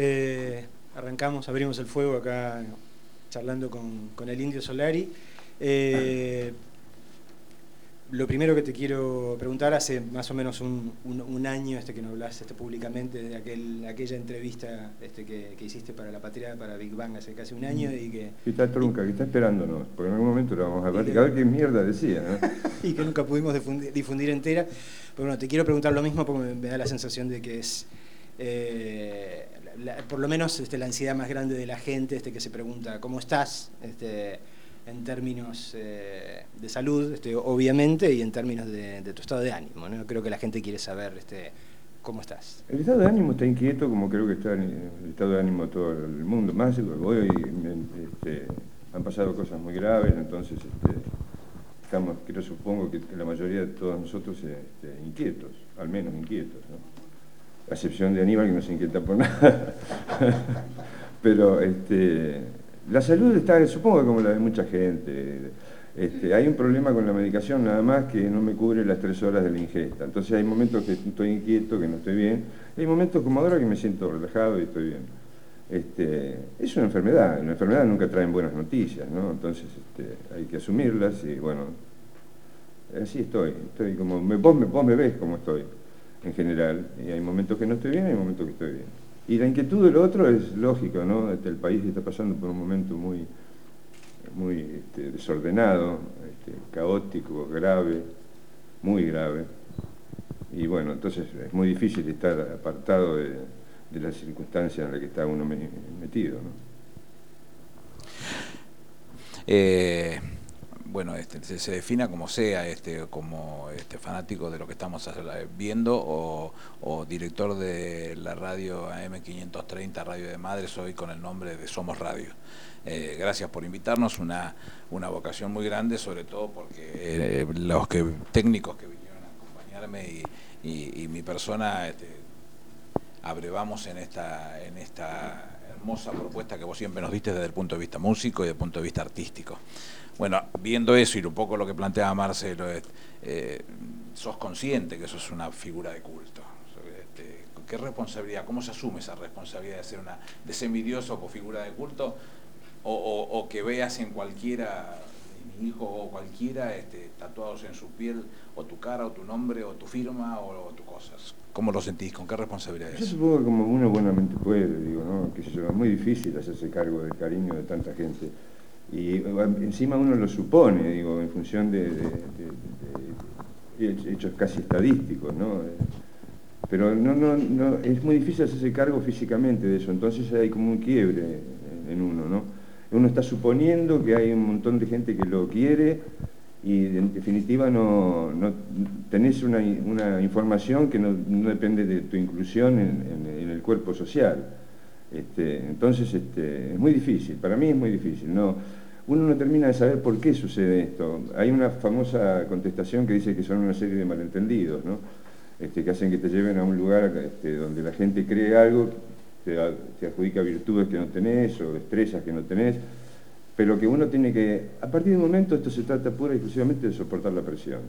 Eh, arrancamos, abrimos el fuego acá charlando con, con el Indio Solari. Eh, lo primero que te quiero preguntar, hace más o menos un, año este que nos hablaste este, públicamente de aquel, aquella entrevista este, que, hiciste para La Patria, para Big Bang, hace casi un año y que... Que está trunca, que está esperándonos, porque en algún momento lo vamos a platicar, a ver qué mierda decía. y que nunca pudimos difundir, entera. Pero bueno, te quiero preguntar lo mismo porque me, da la sensación de que es... Eh, por lo menos este, la ansiedad más grande de la gente este, que se pregunta, ¿cómo estás? Este, en términos eh, de salud, este, obviamente, y en términos de, tu estado de ánimo. ¿no? Creo que la gente quiere saber este, cómo estás. El estado de ánimo está inquieto, como creo que está el estado de ánimo de todo el mundo. Más hoy este, han pasado cosas muy graves, entonces este, estamos, creo, supongo que la mayoría de todos nosotros este, inquietos, al menos inquietos. A excepción de Aníbal, que no se inquieta por nada. Pero este, la salud está, supongo, como la de mucha gente. Este, hay un problema con la medicación nada más que no me cubre las tres horas de la ingesta. Entonces hay momentos que estoy inquieto, que no estoy bien. Hay momentos como ahora que me siento relajado y estoy bien. Este, es una enfermedad, una enfermedad nunca traen buenas noticias, ¿no? Entonces este, hay que asumirlas y bueno, así estoy. estoy como, vos, vos me ves como estoy en general. Y hay momentos que no estoy bien, hay momentos que estoy bien. Y la inquietud de lo otro es lógico, ¿no? Este, el país está pasando por un momento muy, muy este, desordenado, este, caótico, grave, muy grave. Y bueno, entonces es muy difícil estar apartado de, de las circunstancias en las que está uno metido, ¿no? Eh, bueno, este, se, defina como sea, este, como este, fanático de lo que estamos viendo o, director de la radio AM530, Radio de Madres, hoy con el nombre de Somos Radio. Eh, gracias por invitarnos, una, una vocación muy grande, sobre todo porque eh, los que, técnicos que vinieron a acompañarme y, y mi persona este, abrevamos en esta, en esta hermosa propuesta que vos siempre nos diste desde el punto de vista músico y desde el punto de vista artístico. Bueno, viendo eso y un poco lo que planteaba Marcelo, eh, sos consciente que eso es una figura de culto. Este, ¿Qué responsabilidad, cómo se asume esa responsabilidad de ser una de ser envidioso por figura de culto o, que veas en cualquiera, mi hijo o cualquiera, este, tatuados en su piel o tu cara o tu nombre o tu firma o, tus cosas? ¿Cómo lo sentís? ¿Con qué responsabilidad es? Yo supongo que como uno buenamente puede, digo, ¿no? Que es muy difícil hacerse cargo del cariño de tanta gente y encima uno lo supone, digo, en función de, hechos casi estadísticos, ¿no? Pero no, no, no, es muy difícil hacerse cargo físicamente de eso, entonces hay como un quiebre en uno, ¿no? Uno está suponiendo que hay un montón de gente que lo quiere y en definitiva no, tenés una, información que no, depende de tu inclusión en, el cuerpo social. Este, entonces este, es muy difícil, para mí es muy difícil. No, uno no termina de saber por qué sucede esto. Hay una famosa contestación que dice que son una serie de malentendidos. Este, que hacen que te lleven a un lugar donde la gente cree algo, te, adjudica virtudes que no tenés o destrezas que no tenés, pero que uno tiene que, a partir de un momento esto se trata pura y exclusivamente de soportar la presión.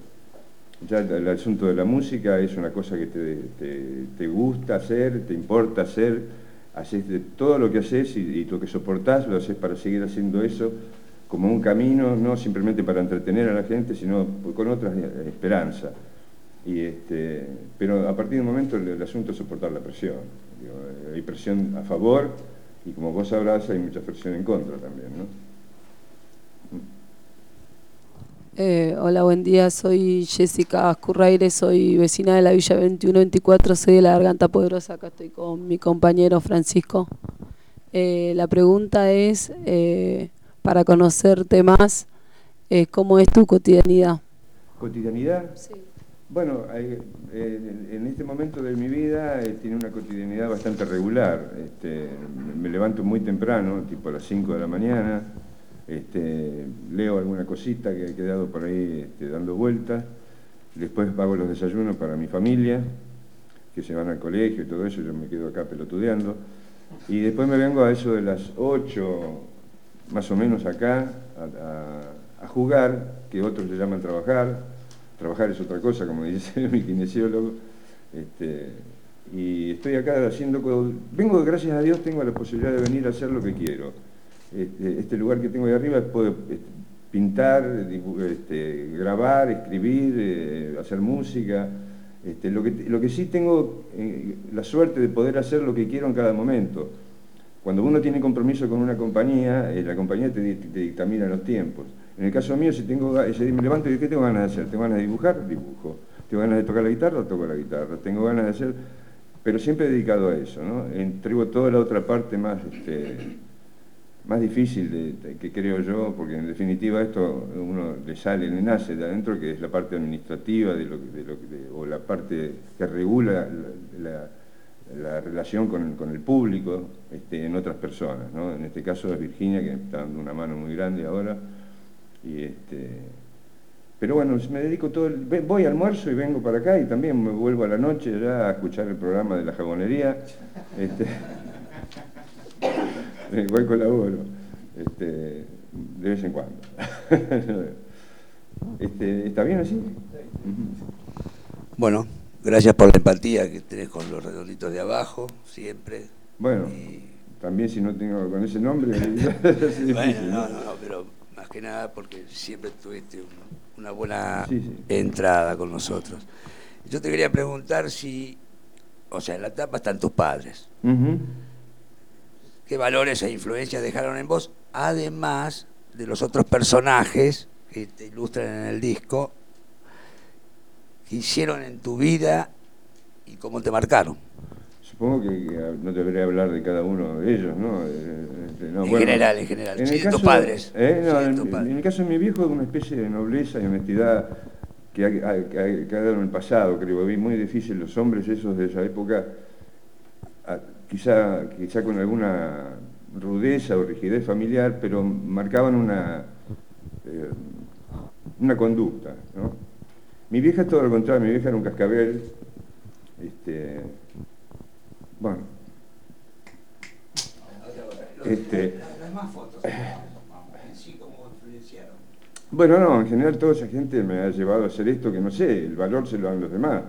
Ya el, asunto de la música es una cosa que te, gusta hacer, te importa hacer, haces de todo lo que haces y, lo que soportás lo haces para seguir haciendo eso como un camino, no simplemente para entretener a la gente, sino con otra esperanza. Y este, pero a partir de un momento el, asunto es soportar la presión. hay presión a favor y como vos sabrás hay mucha presión en contra también. ¿no? Eh, hola, buen día. Soy Jessica Ascurraire, soy vecina de la Villa 2124, soy de la Garganta Poderosa. Acá estoy con mi compañero Francisco. Eh, la pregunta es, eh, para conocerte más, eh, cómo es tu cotidianidad. ¿Cotidianidad? Sí. Bueno, en este momento de mi vida tiene una cotidianidad bastante regular. Este, me levanto muy temprano, tipo a las 5 de la mañana, este, leo alguna cosita que he quedado por ahí este, dando vueltas, después hago los desayunos para mi familia, que se van al colegio y todo eso, yo me quedo acá pelotudeando, y después me vengo a eso de las 8 más o menos acá a, jugar, que otros le llaman trabajar. Trabajar es otra cosa, como dice mi kinesiólogo. Este, y estoy acá haciendo... Vengo, gracias a Dios, tengo la posibilidad de venir a hacer lo que quiero. Este, este lugar que tengo ahí arriba puedo este, pintar, este, grabar, escribir, eh, hacer música. Lo, que, lo que sí tengo eh, la suerte de poder hacer lo que quiero en cada momento. Cuando uno tiene compromiso con una compañía, eh, la compañía te, dictamina los tiempos. En el caso mío, si tengo, me levanto y digo, ¿qué tengo ganas de hacer? ¿Tengo ganas de dibujar? Dibujo. ¿Tengo ganas de tocar la guitarra? Toco la guitarra. Tengo ganas de hacer... Pero siempre he dedicado a eso, ¿no? Entrego toda la otra parte más, más difícil que creo yo, porque en definitiva esto uno le sale, le nace de adentro, que es la parte administrativa de lo, de lo, o la parte que regula la, relación con, el público este, en otras personas. ¿no? En este caso es Virginia, que está dando una mano muy grande ahora. Y este, pero bueno, me dedico todo, el, voy al almuerzo y vengo para acá y también me vuelvo a la noche ya a escuchar el programa de la jabonería. Este, igual colaboro, este, de vez en cuando. Este, ¿Está bien así? Bueno, gracias por la empatía que tenés con los redonditos de abajo, siempre. Bueno, también si no tengo con ese nombre. bueno, no, no, pero más que nada porque siempre tuviste una buena entrada con nosotros. Yo te quería preguntar si, o sea, en la etapa están tus padres qué valores e influencias dejaron en vos, además de los otros personajes que te ilustran en el disco, que hicieron en tu vida y cómo te marcaron. Supongo que no debería hablar de cada uno de ellos, ¿no? Eh, este, en general, en general. En tus padres. ¿eh? en, el caso de mi viejo una especie de nobleza y honestidad que ha, quedado en el pasado, creo. Vi muy difícil los hombres esos de esa época quizá, quizá con alguna rudeza o rigidez familiar, pero marcaban una, eh, una conducta. Mi vieja es todo lo contrario, mi vieja era un cascabel. Este, bueno. Este, bueno, no, en general toda esa gente me ha llevado a hacer esto que no sé, el valor se lo dan los demás.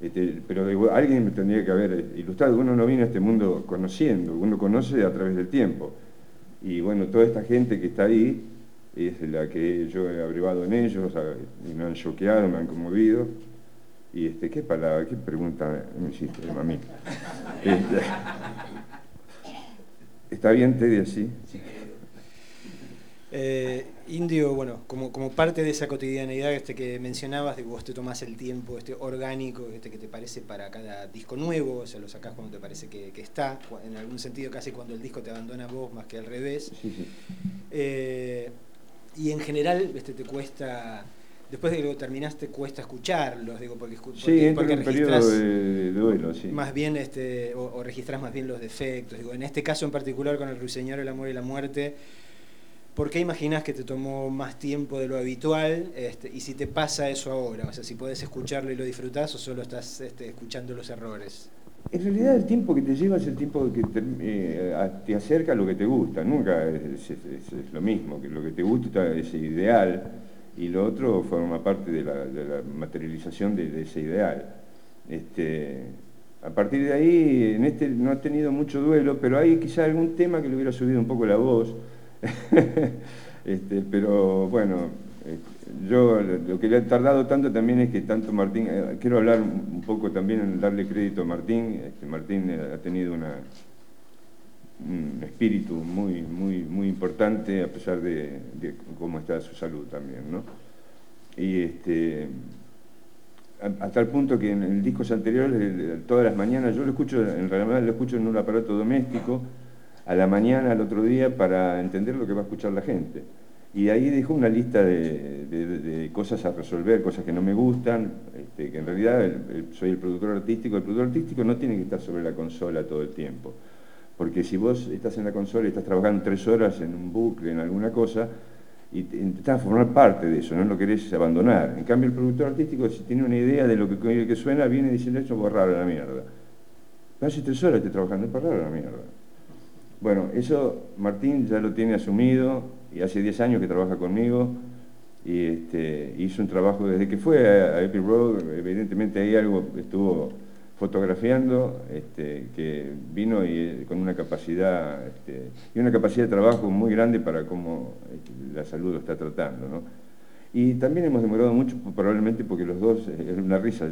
Este, pero alguien me tendría que haber ilustrado. Uno no viene a este mundo conociendo, uno conoce a través del tiempo. Y bueno, toda esta gente que está ahí es la que yo he abrevado en ellos, y me han choqueado, me han conmovido. Y este, ¿qué palabra, qué pregunta me hiciste, mami? Este, ¿Está bien, Teddy, así? Eh, Indio, bueno, como, como parte de esa cotidianeidad este que mencionabas, de que vos te tomás el tiempo este orgánico este que te parece para cada disco nuevo, o sea, lo sacás cuando te parece que, está, en algún sentido casi cuando el disco te abandona vos más que al revés. Eh, y en general este, te cuesta, después de que lo terminaste, cuesta escucharlos, digo, porque, porque, sí, porque en periodo de, duelo, sí. Más bien, este, o, o registrás más bien los defectos. Digo, en este caso en particular con el Ruiseñor, el amor y la muerte, ¿Por qué imaginas que te tomó más tiempo de lo habitual? Este, y si te pasa eso ahora, o sea, si puedes escucharlo y lo disfrutás o solo estás este, escuchando los errores. En realidad el tiempo que te lleva es el tiempo que te, eh, acerca a lo que te gusta, nunca es, lo mismo, que lo que te gusta es ideal y lo otro forma parte de la, materialización de, ese ideal. Este, a partir de ahí, en este no ha tenido mucho duelo, pero hay quizá algún tema que le hubiera subido un poco la voz, este, pero bueno, eh, yo lo que le ha tardado tanto también es que tanto Martín, eh, quiero hablar un poco también en darle crédito a Martín, este, Martín eh, ha tenido un espíritu muy, muy, muy importante a pesar de, cómo está su salud también, ¿no? Y este, a, tal punto que en el discos anteriores, todas las mañanas, yo lo escucho, en realidad lo escucho en un aparato doméstico, a la mañana al otro día para entender lo que va a escuchar la gente. Y ahí dejó una lista de, cosas a resolver, cosas que no me gustan, este, que en realidad soy el productor artístico. El productor artístico no tiene que estar sobre la consola todo el tiempo. Porque si vos estás en la consola y estás trabajando tres horas en un bucle, en alguna cosa, y intentás formar parte de eso, no lo querés abandonar. En cambio, el productor artístico, si tiene una idea de lo que, que suena, viene diciendo eso, borrar a la mierda. Hace tres horas estoy trabajando, es borrar la mierda. Bueno, eso Martín ya lo tiene asumido y hace 10 años que trabaja conmigo y este, hizo un trabajo desde que fue a, Epic Road, evidentemente ahí algo estuvo fotografiando, este, que vino y, eh, con una capacidad este, y una capacidad de trabajo muy grande para cómo la salud lo está tratando. ¿no? Y también hemos demorado mucho, probablemente porque los dos, eh, es una risa,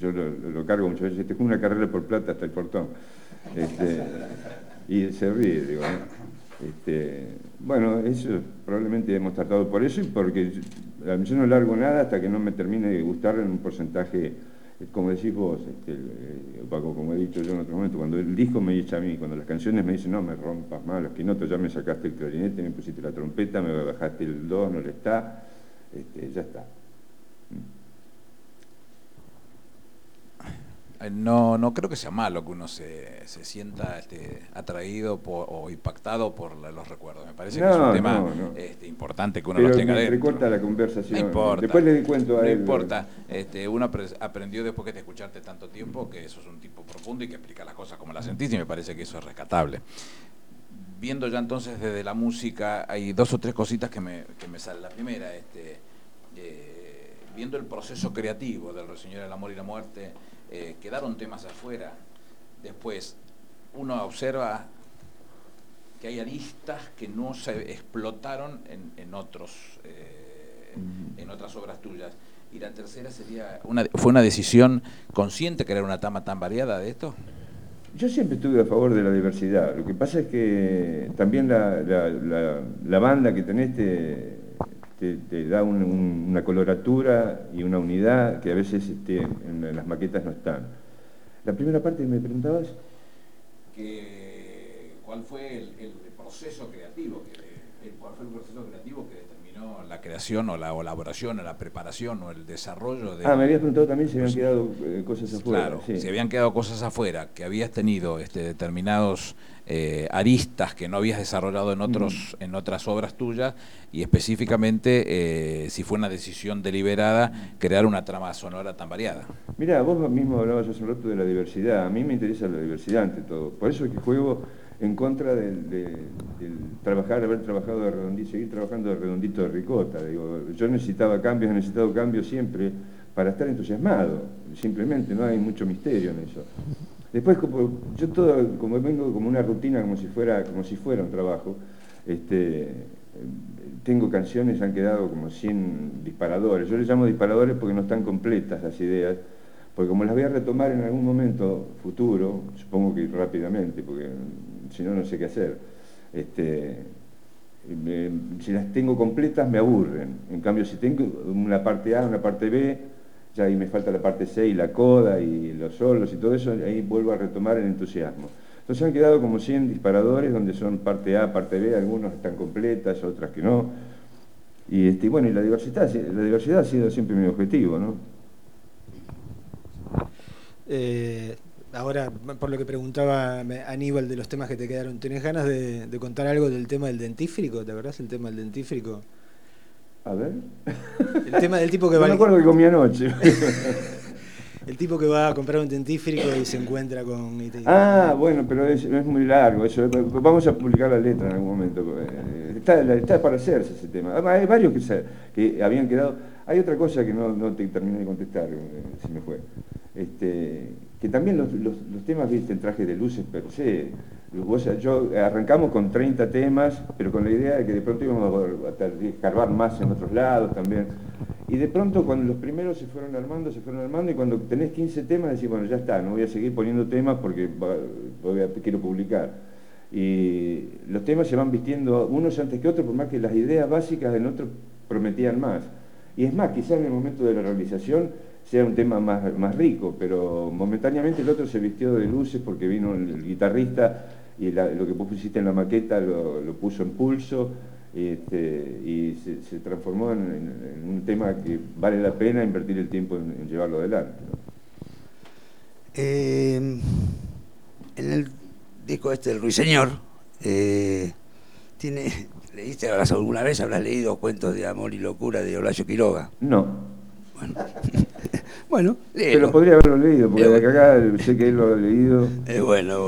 yo, lo, cargo muchas veces, es una carrera por plata hasta el portón. Y se ríe, digo. Este, bueno, eso probablemente hemos tratado por eso y porque yo no largo nada hasta que no me termine de gustar en un porcentaje como decís vos, este, eh, Paco, como he dicho yo en otro momento, cuando el disco me echa a mí, cuando las canciones me dicen, no, me rompas más los quinotos, ya me sacaste el clarinete, me pusiste la trompeta, me bajaste el do, no le está, este, ya está. Eh, no, no creo que sea malo que uno se, se sienta este, atraído o impactado por los recuerdos. Me parece que es un tema este, importante que uno lo tenga dentro. corta la conversación. No importa. Después le cuento a no él. No importa. Este, uno aprendió después que te escucharte tanto tiempo que eso es un tipo profundo y que explica las cosas como las sentís y me parece que eso es rescatable. Viendo ya entonces desde la música, hay dos o tres cositas que me, que me salen. La primera, este, eh, viendo el proceso creativo del Señor del Amor y la Muerte, eh, quedaron temas afuera. Después, uno observa que hay aristas que no se explotaron en, otros, eh, en otras obras tuyas. Y la tercera sería, una, ¿fue una decisión consciente crear una tama tan variada de esto? Yo siempre estuve a favor de la diversidad. Lo que pasa es que también la, la, banda que tenés te, te, da una coloratura y una unidad que a veces este, en, las maquetas no están. La primera parte me preguntabas... ¿Cuál fue el, proceso creativo? Que, ¿Cuál fue el proceso creativo que la creación o la elaboración o la preparación o el desarrollo de... Ah, me habías preguntado también si habían quedado eh, cosas afuera. Claro, si habían quedado cosas afuera, que habías tenido este, determinados eh, aristas que no habías desarrollado en, otros, en otras obras tuyas y específicamente eh, si fue una decisión deliberada crear una trama sonora tan variada. Mira, vos mismo hablabas hace un rato de la diversidad. A mí me interesa la diversidad ante todo. Por eso es que juego en contra del, trabajar, haber trabajado de redondito, seguir trabajando de redondito de ricota. Digo, yo necesitaba cambios, he necesitado cambios siempre para estar entusiasmado, simplemente, no hay mucho misterio en eso. Después, yo todo, como vengo como una rutina, como si fuera, como si fuera un trabajo, este, tengo canciones, han quedado como 100 disparadores. Yo les llamo disparadores porque no están completas las ideas, porque como las voy a retomar en algún momento futuro, supongo que rápidamente, porque si no, no sé qué hacer. Este, si las tengo completas me aburren. En cambio, si tengo una parte A, una parte B, ya ahí me falta la parte C y la coda y los solos y todo eso, ahí vuelvo a retomar el entusiasmo. Entonces han quedado como 100 disparadores donde son parte A, parte B, algunos están completas, otras que no. Y este, bueno, y la diversidad, la diversidad ha sido siempre mi objetivo, ¿no? Eh, ahora, por lo que preguntaba Aníbal de los temas que te quedaron, ¿tenés ganas de, contar algo del tema del dentífrico? ¿Te acordás el tema del dentífrico? A ver. El tema del tipo que va. No me acuerdo que comí anoche. el tipo que va a comprar un dentífrico y se encuentra con. Ah, bueno, pero es, es muy largo. Eso. Vamos a publicar la letra en algún momento. Eh, está, está para hacerse ese tema. Hay varios que, que habían quedado. Hay otra cosa que no, no te terminé de contestar, eh, si me fue. Este, que también los, temas, viste, en traje de luces pero yo arrancamos con 30 temas, pero con la idea de que de pronto íbamos a, escarbar más en otros lados también. Y de pronto cuando los primeros se fueron armando, se fueron armando, y cuando tenés 15 temas decís, bueno, ya está, no voy a seguir poniendo temas porque quiero publicar. Y los temas se van vistiendo unos antes que otros, por más que las ideas básicas del otro prometían más. Y es más, quizás en el momento de la realización sea un tema más, más rico, pero momentáneamente el otro se vistió de luces porque vino el, guitarrista y lo que vos pusiste en la maqueta lo, puso en pulso este, y se, transformó en, un tema que vale la pena invertir el tiempo en, llevarlo adelante. Eh, en el disco este del Ruiseñor, eh, tiene, ¿leíste alguna vez, habrás leído cuentos de amor y locura de Horacio Quiroga? No. Bueno, bueno Pero podría haberlo leído, porque de acá sé que él lo ha leído. Es bueno,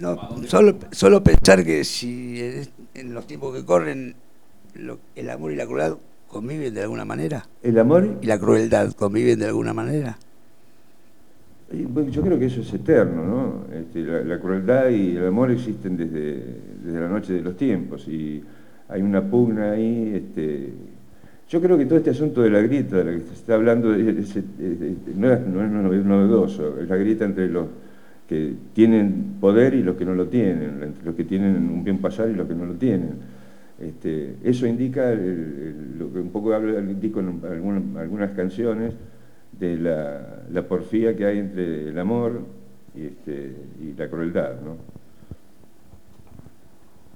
bueno. solo, solo pensar que si en los tiempos que corren el amor y la crueldad conviven de alguna manera. ¿El amor? Y la crueldad conviven de alguna manera. Yo creo que eso es eterno, ¿no? Este, la, crueldad y el amor existen desde, desde, la noche de los tiempos y hay una pugna ahí. Este, yo creo que todo este asunto de la grieta de la que se está hablando no, es, no es novedoso, es la grieta entre los que tienen poder y los que no lo tienen, los que tienen un bien pasar y los que no lo tienen. Este, eso indica lo que un poco habla el disco en algunas canciones, de la, porfía que hay entre el amor y, este, la crueldad. ¿no?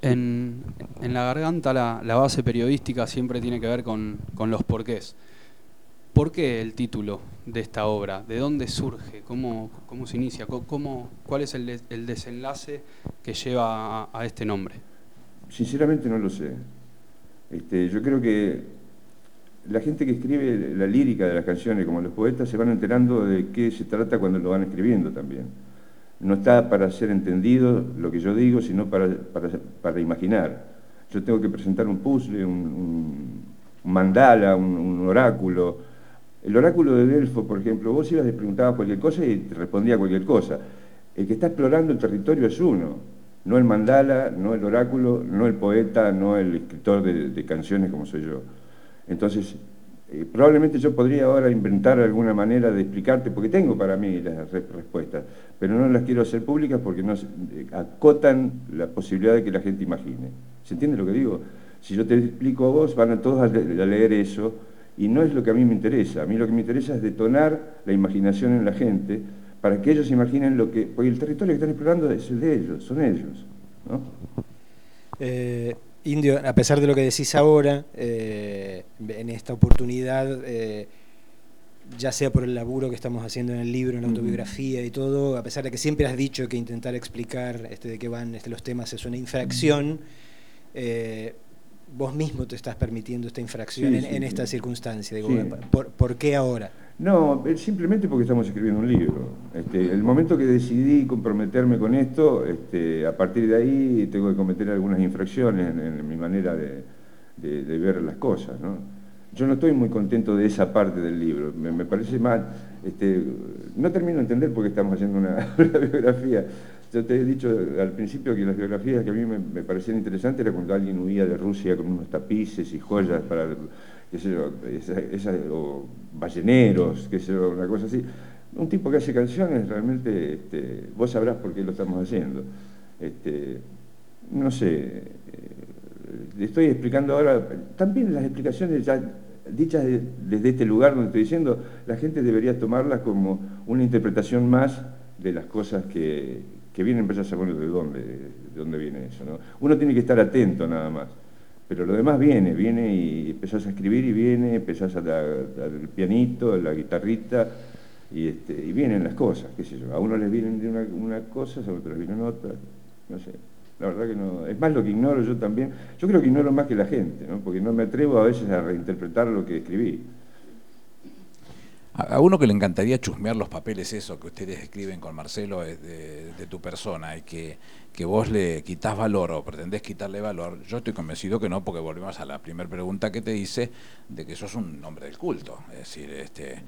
En, la garganta la, la, base periodística siempre tiene que ver con, con, los porqués. ¿Por qué el título de esta obra? ¿De dónde surge? ¿Cómo, cómo se inicia? ¿Cómo, ¿Cuál es el, el desenlace que lleva a, este nombre? Sinceramente no lo sé. Este, yo creo que la gente que escribe la lírica de las canciones, como los poetas, se van enterando de qué se trata cuando lo van escribiendo también. No está para ser entendido lo que yo digo, sino para, para, imaginar. Yo tengo que presentar un puzzle, un, mandala, un, oráculo. El oráculo de Delfo, por ejemplo, vos ibas y preguntabas cualquier cosa y te respondía cualquier cosa. El que está explorando el territorio es uno, no el mandala, no el oráculo, no el poeta, no el escritor de canciones como soy yo. Entonces, eh, probablemente yo podría ahora inventar alguna manera de explicarte, porque tengo para mí las respuestas, pero no las quiero hacer públicas porque no eh, acotan la posibilidad de que la gente imagine. ¿Se entiende lo que digo? Si yo te explico a vos, van a todos a leer eso, y no es lo que a mí me interesa. A mí lo que me interesa es detonar la imaginación en la gente para que ellos imaginen lo que... Porque el territorio que están explorando es el de ellos, son ellos. ¿no? Eh, Indio, a pesar de lo que decís ahora, eh, en esta oportunidad, eh, ya sea por el laburo que estamos haciendo en el libro, en la autobiografía y todo, a pesar de que siempre has dicho que intentar explicar este, de qué van este, los temas es una infracción, vos mismo te estás permitiendo esta infracción en, esta circunstancia. ¿por, qué ahora? No, simplemente porque estamos escribiendo un libro. Este, el momento que decidí comprometerme con esto, este, a partir de ahí tengo que cometer algunas infracciones en, mi manera de, ver las cosas. Yo no estoy muy contento de esa parte del libro. Me, parece mal. Este, no termino de entender por qué estamos haciendo una, biografía. Yo te he dicho al principio que las biografías que a mí me, parecían interesantes era cuando alguien huía de Rusia con unos tapices y joyas para qué sé yo, esa, o balleneros, qué sé yo, una cosa así. Un tipo que hace canciones, realmente, este, vos sabrás por qué lo estamos haciendo. Este, no sé, eh, estoy explicando ahora, también las explicaciones ya dichas desde este lugar donde estoy diciendo, la gente debería tomarlas como una interpretación más de las cosas que, que vienen, empezar a saber de dónde, de dónde viene eso. ¿no? Uno tiene que estar atento nada más. Pero lo demás viene, viene y empezás a escribir y viene, empezás a dar el pianito, la guitarrita, y, este, y vienen las cosas, qué sé yo. A uno les vienen de una, una cosa, a otros les vienen otras, no sé. La verdad que no. Es más lo que ignoro yo también. Yo creo que ignoro más que la gente, ¿no? porque no me atrevo a veces a reinterpretar lo que escribí. A uno que le encantaría chusmear los papeles, eso que ustedes escriben con Marcelo de, de tu persona, y que, que, vos le quitas valor o pretendés quitarle valor, yo estoy convencido que no, porque volvemos a la primera pregunta que te hice de que sos un hombre del culto. Es decir, este,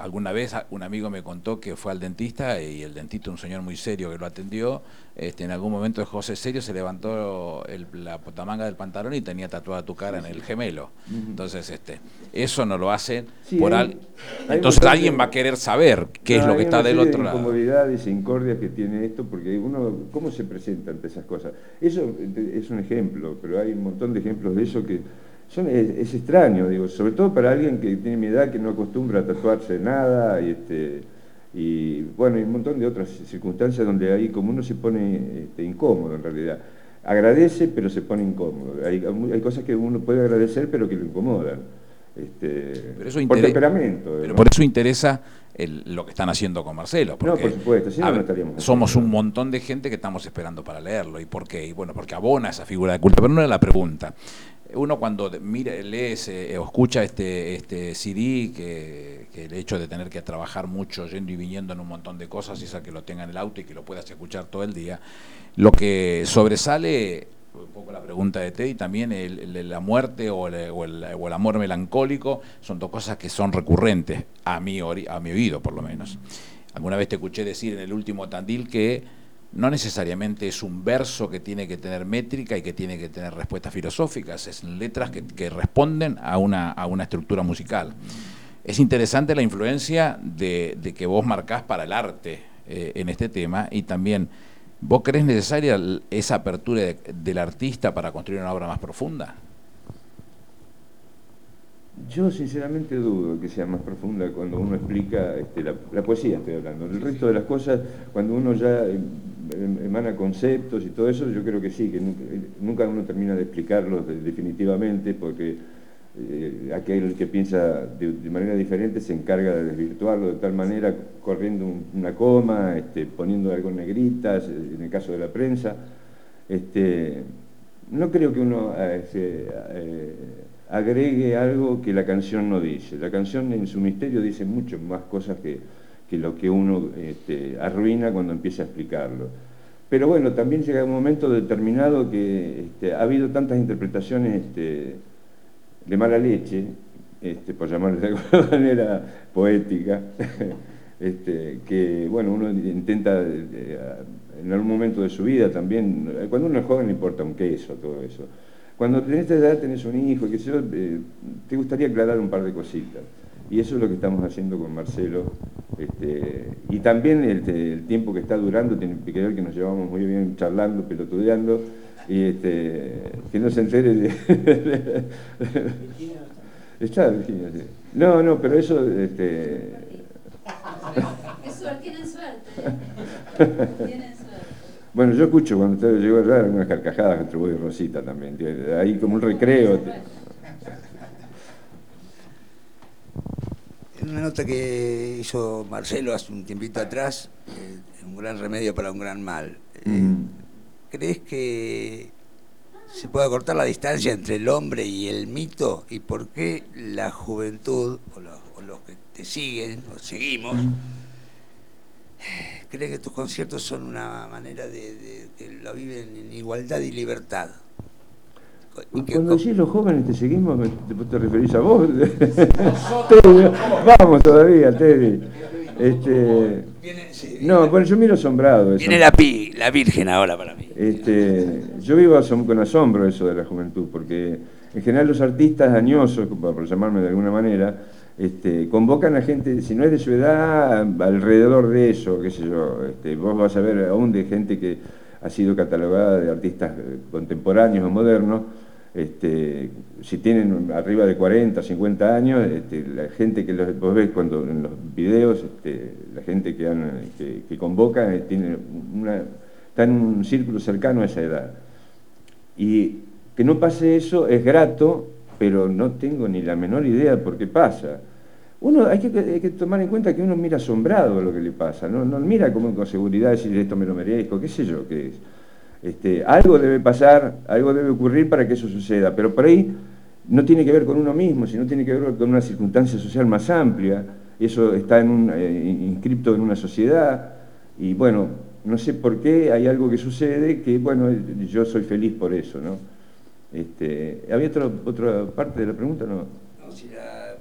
alguna vez un amigo me contó que fue al dentista y el dentista, un señor muy serio que lo atendió, este, en algún momento de José Serio se levantó la potamanga del pantalón y tenía tatuada tu cara en el gemelo. Entonces, este, eso no lo hacen por al... Entonces alguien va a querer saber qué es lo que está del otro lado. incomodidades e incordias que tiene esto, porque uno, ¿cómo se presenta ante esas cosas? Eso es un ejemplo, pero hay un montón de ejemplos de eso que es, extraño, digo, sobre todo para alguien que tiene mi edad, que no acostumbra a tatuarse nada, y, este, y bueno, hay un montón de otras circunstancias donde ahí como uno se pone este, incómodo en realidad. Agradece, pero se pone incómodo. Hay, hay cosas que uno puede agradecer, pero que lo incomodan. Este, pero eso por temperamento. Pero por eso interesa lo que están haciendo con Marcelo. Porque, no, por supuesto, si no, no estaríamos. Somos un montón de gente que estamos esperando para leerlo. ¿Y por qué? Y bueno, porque abona esa figura de culto. Pero no era la pregunta uno cuando mira, lee o escucha este, este CD, que, el hecho de tener que trabajar mucho yendo y viniendo en un montón de cosas, y que lo tenga en el auto y que lo puedas escuchar todo el día, lo que sobresale, un poco la pregunta de Teddy, también el, la muerte o el, o, el, amor melancólico, son dos cosas que son recurrentes, a mi, a mi oído por lo menos. alguna vez te escuché decir en el último Tandil que no necesariamente es un verso que tiene que tener métrica y que tiene que tener respuestas filosóficas, es letras que, responden a una, a una estructura musical. Es interesante la influencia de, que vos marcás para el arte eh, en este tema y también, ¿vos crees necesaria esa apertura del artista para construir una obra más profunda? Yo sinceramente dudo que sea más profunda cuando uno explica este, la, poesía, estoy hablando. El resto de las cosas, cuando uno ya em, em, emana conceptos y todo eso, yo creo que sí, que nunca, uno termina de explicarlos definitivamente, porque eh, aquel que piensa de, manera diferente se encarga de desvirtuarlo de tal manera, corriendo una coma, este, poniendo algo en negritas, en el caso de la prensa. Este, no creo que uno... Eh, agregue algo que la canción no dice. La canción en su misterio dice mucho más cosas que, lo que uno este, arruina cuando empieza a explicarlo. Pero bueno, también llega un momento determinado que este, ha habido tantas interpretaciones este, de mala leche, por llamarlo de alguna manera poética, que bueno, uno intenta eh, en algún momento de su vida también, cuando uno es joven le importa un queso, todo eso cuando tenés esta edad tenés un hijo, que yo, eh, te gustaría aclarar un par de cositas. Y eso es lo que estamos haciendo con Marcelo. Este, y también el, tiempo que está durando tiene que ver que nos llevamos muy bien charlando, pelotudeando, y este, que no se entere de... está Virginia, sí. No, no, pero eso... Este... Tienen suerte. Bueno, yo escucho cuando usted llegó allá algunas carcajadas entre vos y Rosita también. Ahí como un recreo. En una nota que hizo Marcelo hace un tiempito atrás, eh, un gran remedio para un gran mal. Eh, ¿Crees que se puede cortar la distancia entre el hombre y el mito? ¿Y por qué la juventud, o los, que te siguen, o seguimos, cree que tus conciertos son una manera de, que lo viven en igualdad y libertad. Cuando decís los jóvenes te seguimos, te, referís a vos. vamos todavía, Teddy. Este, no, bueno, yo miro asombrado. Viene la, pi, la Virgen ahora para mí. Este, yo vivo con asombro eso de la juventud, porque en general los artistas añosos, por llamarme de alguna manera, este, convocan a gente, si no es de su edad, alrededor de eso, qué sé yo. Este, vos vas a ver aún de gente que ha sido catalogada de artistas eh, contemporáneos o modernos, este, si tienen arriba de 40, 50 años, la gente que los, vos ves cuando en los videos, la gente que, convoca eh, está en un círculo cercano a esa edad. Y que no pase eso es grato pero no tengo ni la menor idea por qué pasa. Uno hay que, tomar en cuenta que uno mira asombrado lo que le pasa, no, no mira como con seguridad decir esto me lo merezco, qué sé yo qué es. Este, algo debe pasar, algo debe ocurrir para que eso suceda, pero por ahí no tiene que ver con uno mismo, sino tiene que ver con una circunstancia social más amplia, eso está eh, inscripto en una sociedad, y bueno, no sé por qué hay algo que sucede que, bueno, yo soy feliz por eso, ¿no? Este, ¿Había otra parte de la pregunta? No, no si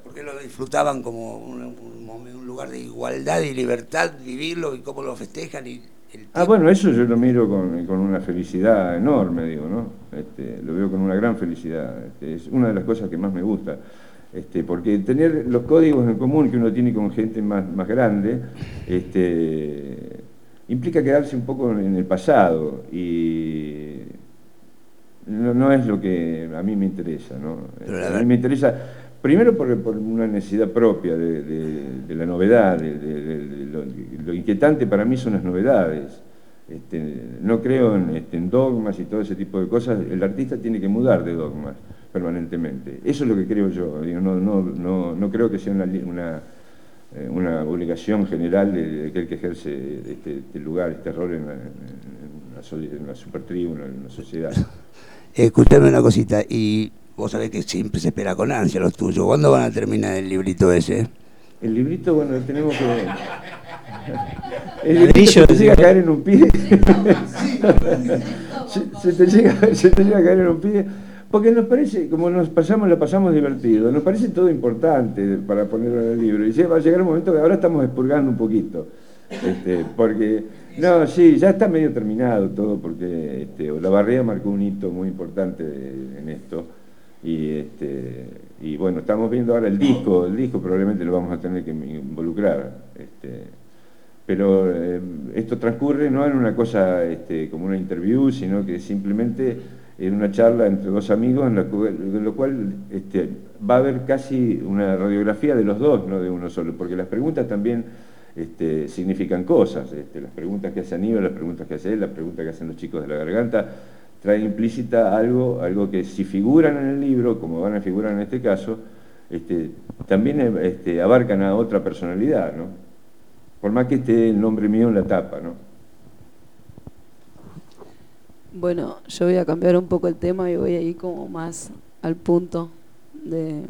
¿por qué lo disfrutaban como un, lugar de igualdad y libertad, vivirlo y cómo lo festejan? Y ah, bueno, eso yo lo miro con, una felicidad enorme, digo, ¿no? Este, lo veo con una gran felicidad. Este, es una de las cosas que más me gusta. Este, porque tener los códigos en común que uno tiene con gente más, más grande este, implica quedarse un poco en el pasado y no, es lo que a mí me interesa. ¿no? A mí me interesa, primero por, por una necesidad propia de, la novedad, de, lo, inquietante para mí son las novedades. Este, no creo este, en, dogmas y todo ese tipo de cosas. El artista tiene que mudar de dogmas permanentemente. Eso es lo que creo yo. no, no, no, creo que sea una, una, eh, una obligación general de, aquel que ejerce este, este, lugar, este rol en la, en la, supertribuna, en la sociedad. Escuchame una cosita, y vos sabés que siempre se espera con ansia los tuyos. ¿Cuándo van a terminar el librito ese? El librito, bueno, tenemos que... El librito te llega a caer en un pie. se, te llega, se te llega a caer en un pie. Porque nos parece, como nos pasamos, lo pasamos divertido, nos parece todo importante para ponerlo en el libro. Y va a llegar un momento que ahora estamos expurgando un poquito. Este, porque, no, sí, ya está medio terminado todo, porque este, la barrera marcó un hito muy importante en esto. Y, este, y bueno, estamos viendo ahora el disco, el disco probablemente lo vamos a tener que involucrar. Este, pero eh, esto transcurre no en una cosa este, como una interview, sino que simplemente en una charla entre dos amigos, en, lo cual va a haber casi una radiografía de los dos, no de uno solo, porque las preguntas también este, significan cosas. Este, las preguntas que hace Aníbal, las preguntas que hace él, las preguntas que hacen los chicos de la garganta, traen implícita algo, algo que si figuran en el libro, como van a figurar en este caso, este, también este, abarcan a otra personalidad, ¿no? Por más que esté el nombre mío en la tapa, ¿no? Bueno, yo voy a cambiar un poco el tema y voy a ir como más al punto de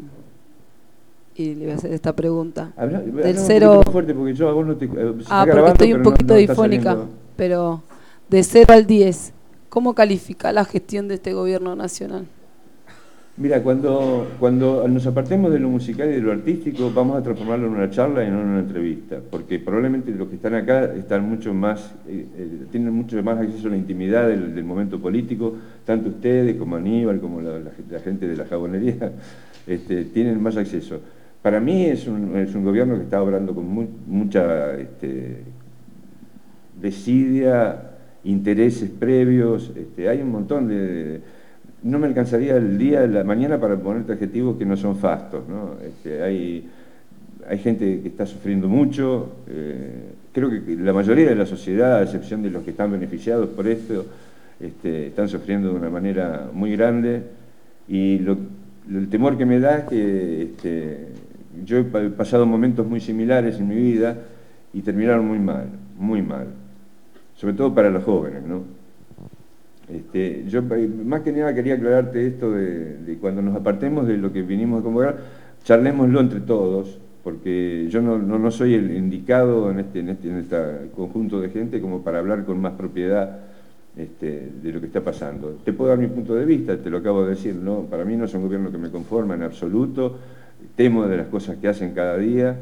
y le voy a hacer esta pregunta. del cero fuerte porque yo a vos no te, eh, ah, porque estoy un poquito difónica, pero de 0 al 10, ¿cómo califica la gestión de este gobierno nacional? Mira, cuando, cuando nos apartemos de lo musical y de lo artístico, vamos a transformarlo en una charla y no en una entrevista, porque probablemente los que están acá están mucho más, eh, eh, tienen mucho más acceso a la intimidad del, momento político, tanto ustedes como Aníbal, como la, gente de la jabonería, este, tienen más acceso. Para mí es un, gobierno que está obrando con mucha este, desidia, intereses previos, este, hay un montón de no me alcanzaría el día la mañana para ponerte adjetivos que no son fastos. ¿no? Este, hay, gente que está sufriendo mucho, eh, creo que la mayoría de la sociedad, a excepción de los que están beneficiados por esto, este, están sufriendo de una manera muy grande y el temor que me da es que yo he pasado momentos muy similares en mi vida y terminaron muy mal, muy mal, sobre todo para los jóvenes, ¿no? Este, yo más que nada quería aclararte esto de, cuando nos apartemos de lo que vinimos a convocar, charlémoslo entre todos, porque yo no, soy el indicado en este, en este, en este conjunto de gente como para hablar con más propiedad este, de lo que está pasando. Te puedo dar mi punto de vista, te lo acabo de decir, ¿no? para mí no es un gobierno que me conforma en absoluto, temo de las cosas que hacen cada día,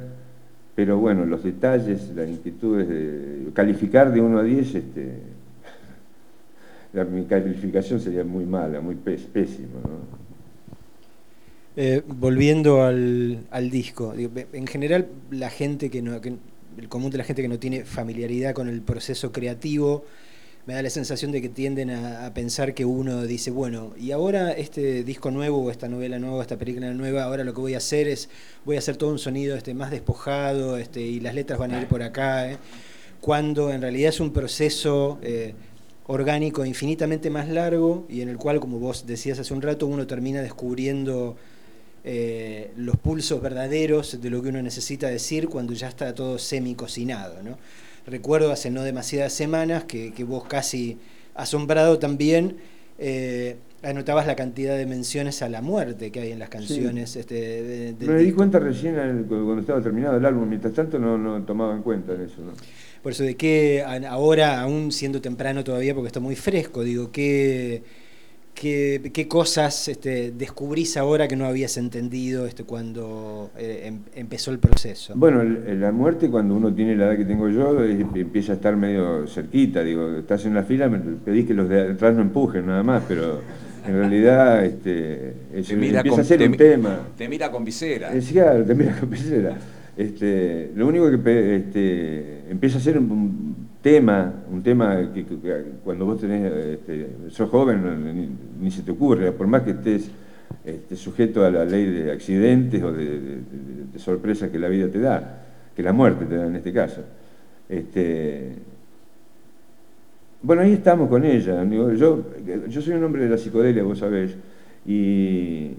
pero bueno, los detalles, las inquietudes, de calificar de 1 a 10, este, mi calificación sería muy mala, muy pésima. Eh, volviendo al, disco, en general la gente que no, el común de la gente que no tiene familiaridad con el proceso creativo, me da la sensación de que tienden a, pensar que uno dice, bueno, y ahora este disco nuevo, esta novela nueva, esta película nueva, ahora lo que voy a hacer es, voy a hacer todo un sonido este, más despojado, este, y las letras van a ir por acá, ¿eh? cuando en realidad es un proceso eh, orgánico infinitamente más largo y en el cual, como vos decías hace un rato, uno termina descubriendo eh, los pulsos verdaderos de lo que uno necesita decir cuando ya está todo semi-cocinado. ¿no? Recuerdo hace no demasiadas semanas que, vos casi asombrado también eh, anotabas la cantidad de menciones a la muerte que hay en las canciones. Este, Me di cuenta recién cuando estaba terminado el álbum, mientras tanto no, no tomaba en cuenta eso. ¿no? Por eso de qué ahora, aún siendo temprano todavía, porque está muy fresco, digo, qué, qué, cosas este, descubrís ahora que no habías entendido este, cuando eh, em, empezó el proceso. Bueno, la muerte cuando uno tiene la edad que tengo yo empieza a estar medio cerquita, digo, estás en la fila, me pedís que los de atrás no empujen nada más, pero en realidad este, empieza a ser un tema. Te mira con visera. Es, claro, te mira con visera. Este, lo único que este, empieza a ser un, tema, un tema que, cuando vos tenés, este, sos joven ni, se te ocurre, por más que estés este, sujeto a la ley de accidentes o de, sorpresas que la vida te da, que la muerte te da en este caso. Este, bueno, ahí estamos con ella. Yo, yo soy un hombre de la psicodelia, vos sabés, y,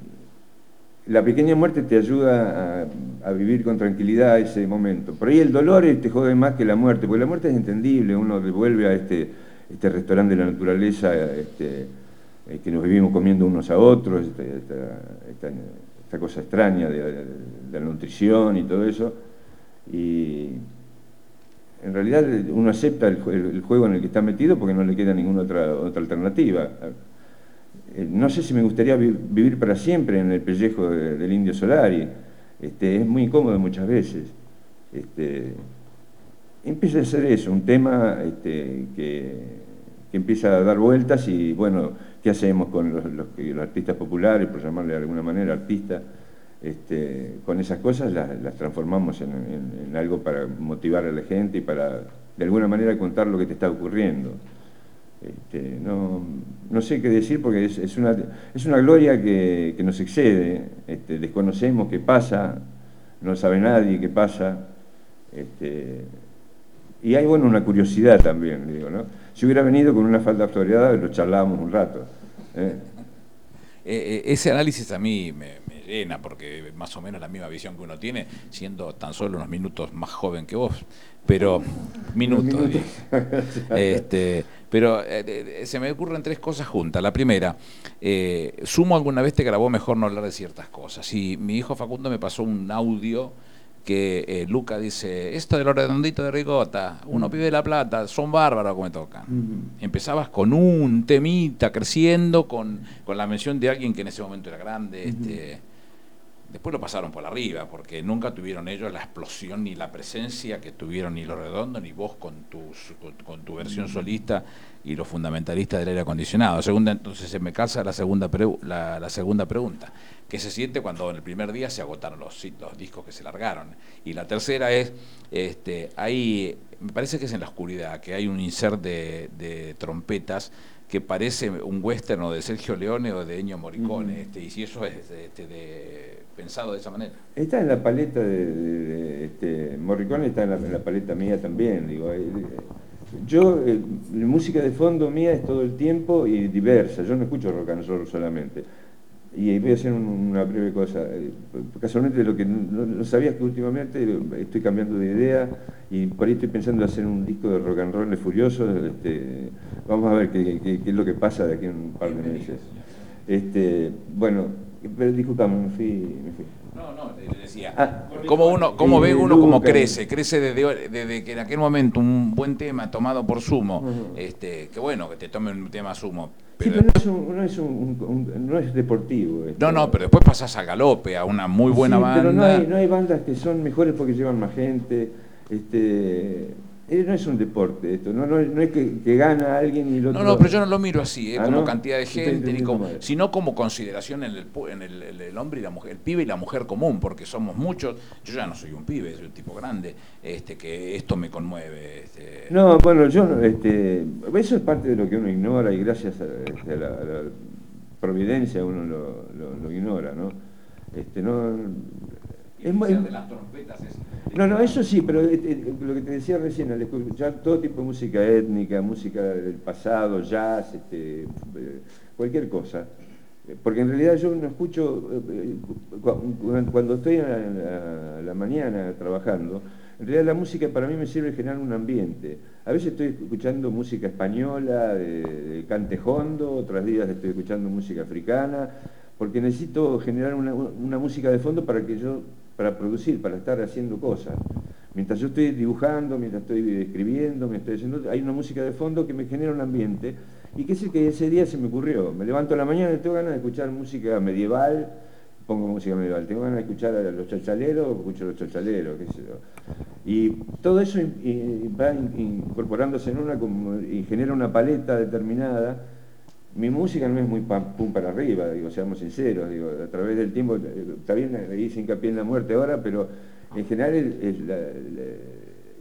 la pequeña muerte te ayuda a, vivir con tranquilidad ese momento. Por ahí el dolor te jode más que la muerte, porque la muerte es entendible, uno devuelve a este, este restaurante de la naturaleza este, eh, que nos vivimos comiendo unos a otros, este, esta, cosa extraña de, la nutrición y todo eso. Y en realidad uno acepta el, juego en el que está metido porque no le queda ninguna otra alternativa. Eh, no sé si me gustaría vivir para siempre en el pellejo del indio Solari. Este, es muy incómodo muchas veces. Este, empieza a ser eso, un tema este, que, empieza a dar vueltas y bueno, ¿qué hacemos con los, los, artistas populares, por llamarle de alguna manera artistas? Este, con esas cosas las, transformamos en, algo para motivar a la gente y para de alguna manera contar lo que te está ocurriendo. Este, no, sé qué decir porque es, una, es una gloria que, nos excede, este, desconocemos qué pasa, no sabe nadie qué pasa. Este, y hay bueno una curiosidad también, digo, ¿no? Si hubiera venido con una falda floreada, lo charlábamos un rato. ¿eh? Eh, eh, ese análisis a mí me, llena, porque más o menos la misma visión que uno tiene, siendo tan solo unos minutos más joven que vos. Pero, minutos. este, pero se me ocurren tres cosas juntas. La primera, sumo alguna vez te grabó mejor no hablar de ciertas cosas. Y mi hijo Facundo me pasó un audio que eh, Luca dice, esto de los redonditos de Rigota, uno pibe de La Plata, son bárbaros como me tocan. Empezabas con un temita creciendo, con, con, la mención de alguien que en ese momento era grande. este, después lo pasaron por arriba, porque nunca tuvieron ellos la explosión ni la presencia que tuvieron ni Los Redondos ni vos con, tus, con, tu versión solista y los fundamentalistas del aire acondicionado. Segunda, entonces se me casa la segunda, la, la segunda pregunta. ¿Qué se siente cuando en el primer día se agotaron los, los discos que se largaron? Y la tercera es, este, ahí, me parece que es en la oscuridad, que hay un insert de, trompetas que parece un western o de Sergio Leone o de Ennio Morricone, este, y si eso es este, pensado de esa manera. Está en la paleta de, este, Morricone, está en la, paleta mía también, digo. Eh, yo, eh, la música de fondo mía es todo el tiempo y diversa, yo no escucho rock and roll solamente y voy a hacer una breve cosa. Eh, casualmente lo que no, sabías que últimamente estoy cambiando de idea y por ahí estoy pensando en hacer un disco de rock and roll furioso. Este, vamos a ver qué, es lo que pasa de aquí en un par de meses. Este, bueno, pero disculpame, me fui, me fui. No, no, le decía, ah, ¿cómo, uno, cómo ve uno cómo crece? Crece desde, desde, que en aquel momento un buen tema tomado por sumo, este, que bueno que te tomen un tema sumo, sí, pero no es, un, no es, deportivo. No, no, pero después pasas a galope, a una muy buena banda. Pero no hay, no hay bandas que son mejores porque llevan más gente. Este, no es un deporte esto, no, no, no es que, que, gana alguien y lo No, no, pero yo no lo miro así, eh, ah, como cantidad de gente, ni como, sino como consideración en, el, en el, el, hombre y la mujer, el pibe y la mujer común, porque somos muchos, yo ya no soy un pibe, soy un tipo grande, este, que esto me conmueve. Este. No, bueno, yo, este, eso es parte de lo que uno ignora y gracias a, este, la, providencia uno lo, lo, ignora, ¿no? Este, no de las trompetas No, no, eso sí, pero eh, eh, lo que te decía recién, al escuchar todo tipo de música étnica, música del pasado, jazz, este, eh, cualquier cosa. Porque en realidad yo no escucho, cuando estoy a la, mañana trabajando, en realidad la música para mí me sirve generar un ambiente. A veces estoy escuchando música española, de, de cantejondo, otros días estoy escuchando música africana, porque necesito generar una música de fondo para que yo para producir, para estar haciendo cosas. Mientras yo estoy dibujando, mientras estoy escribiendo, me estoy haciendo, hay una música de fondo que me genera un ambiente y que es el que ese día se me ocurrió. Me levanto a la mañana y tengo ganas de escuchar música medieval, pongo música medieval, tengo ganas de escuchar a los chachaleros, escucho a los chachaleros, qué sé yo. Y todo eso va incorporándose en una y genera una paleta determinada mi música no es muy pum para arriba, digo, seamos sinceros, digo, a través del tiempo, está bien, hice hincapié en la muerte ahora, pero en general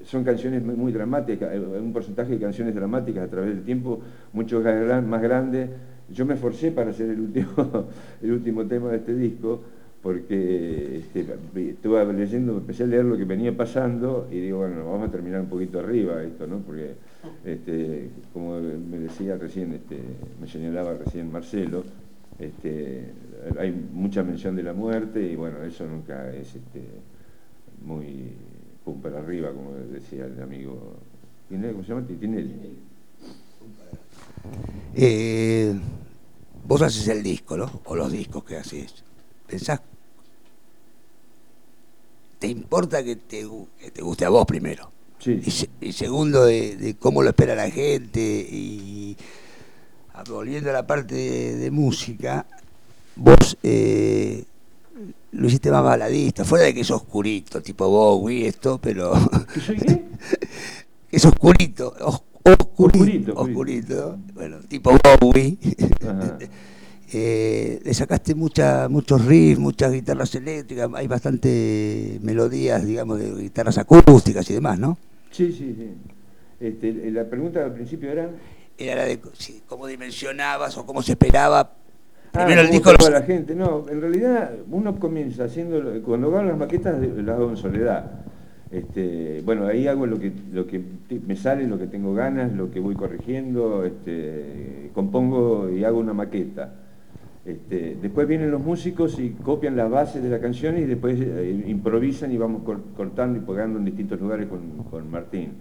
son canciones muy, dramáticas, un porcentaje de canciones dramáticas a través del tiempo, mucho más grande. Yo me esforcé para hacer el último, el último tema de este disco, porque este, estuve leyendo, empecé a leer lo que venía pasando y digo, bueno, vamos a terminar un poquito arriba esto, ¿no? Porque, este, como me decía recién, este, me señalaba recién Marcelo, este, hay mucha mención de la muerte y bueno, eso nunca es muy pum para arriba, como decía el amigo, ¿cómo se llama? Tinelli. Eh, vos haces el disco, ¿no? O los discos que haces. ¿Pensás te importa que te, te guste a vos primero. Y, segundo, de, cómo lo espera la gente. Y volviendo a la parte de, música, vos eh, lo hiciste más baladista, fuera de que es oscurito, tipo Bowie, esto, pero. ¿Que soy qué? es oscurito, oscurito, oscurito, bueno, tipo Bowie. Eh, le sacaste mucha, muchos riffs, muchas guitarras eléctricas, hay bastante melodías, digamos, de guitarras acústicas y demás, ¿no? Sí, sí, sí. Este, la pregunta al principio era... Era la de cómo dimensionabas o cómo se esperaba Ah, Primero el disco la gente. No, en realidad uno comienza haciendo, cuando hago las maquetas las hago en soledad. Este, bueno, ahí hago lo que, lo que me sale, lo que tengo ganas, lo que voy corrigiendo, este, compongo y hago una maqueta. Este, después vienen los músicos y copian las bases de la canción y después eh, improvisan y vamos cortando y pegando en distintos lugares con, con Martín.